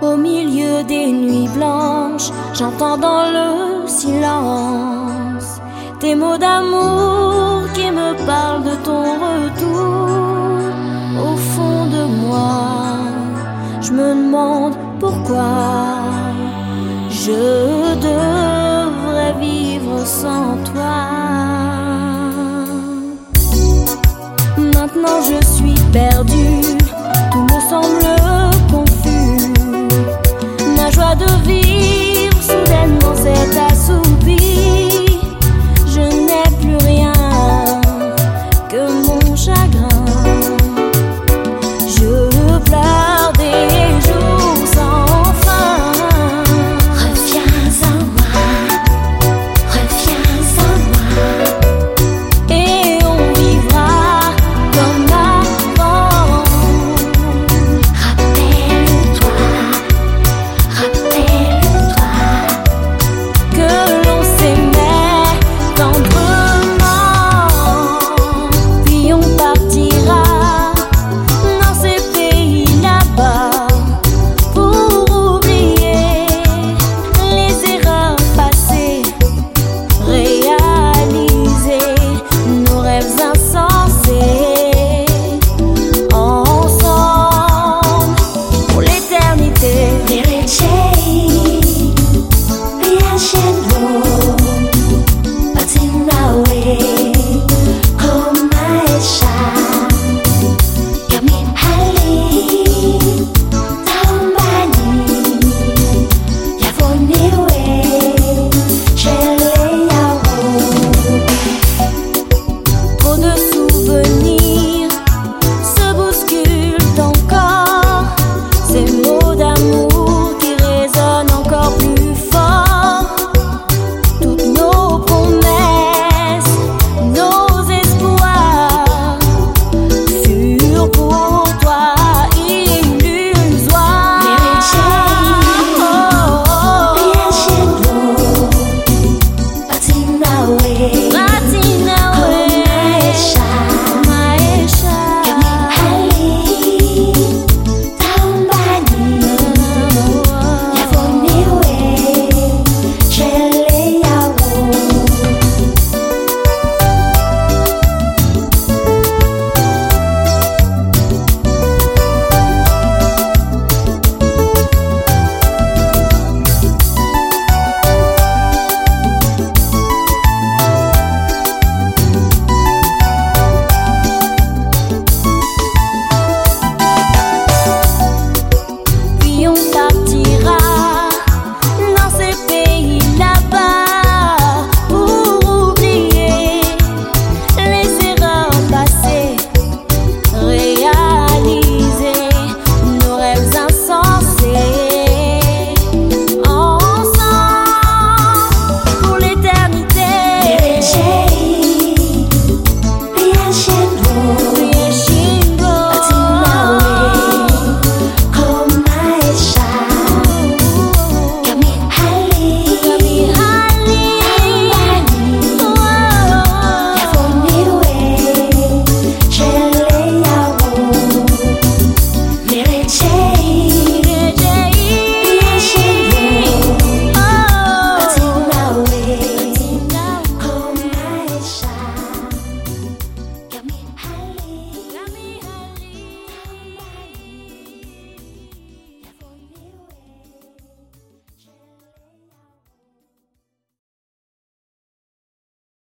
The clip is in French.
Au milieu des nuits blanches, j'entends dans le silence tes mots d'amour qui me parlent de ton retour. Au fond de moi, je me demande pourquoi je devrais vivre sans toi. Maintenant je suis perdue Tout me semble